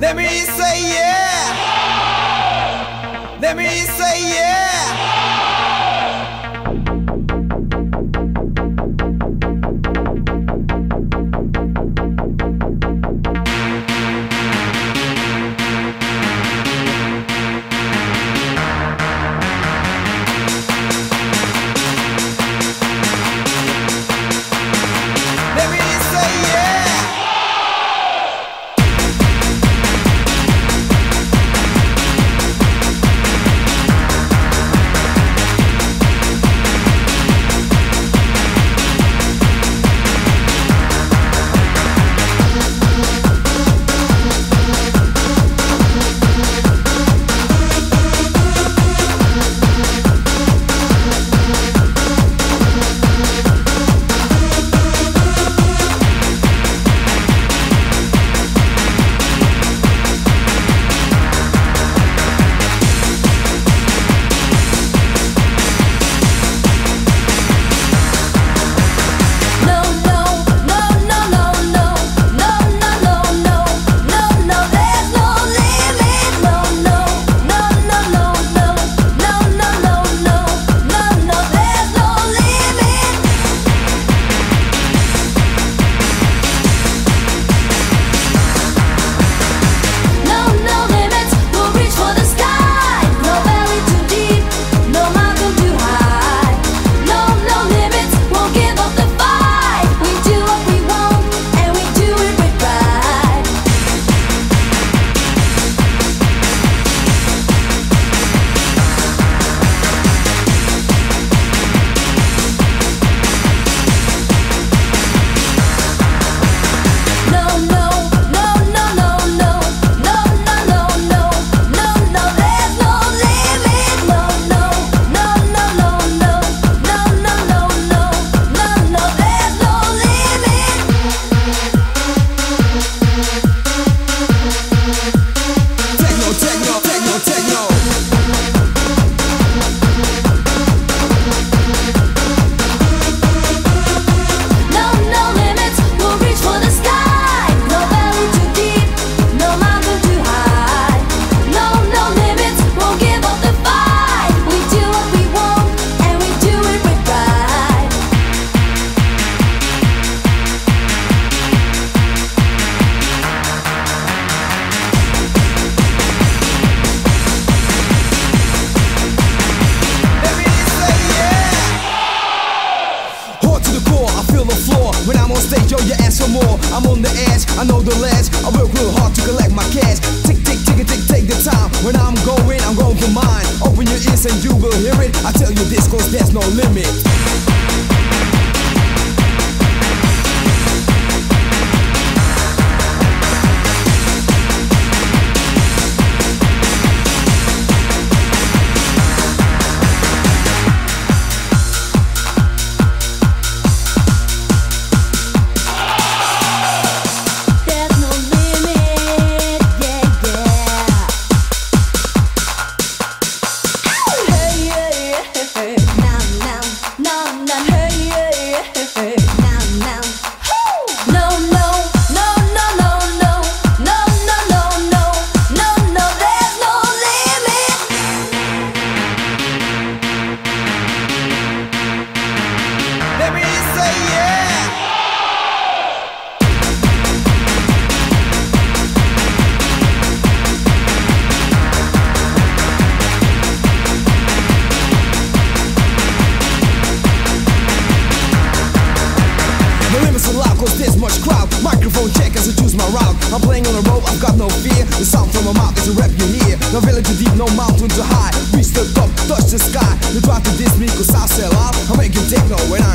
Let me say yeah. Let me say yeah. I know the ledge. I work real hard to collect my cash. Tick, tick, tick, tick, take the time. When I'm going, I'm going for mine. Open your ears and you will hear it. I tell you this, cause there's no limit. The limits are loud, cause this much crowd. Microphone check as I choose my route. I'm playing on a road, I've got no fear. The sound from my mouth is a rap you hear. No village too deep, no mountain too high. Reach the top, touch the sky. You try to diss me, cause I sell out. I'm making techno when I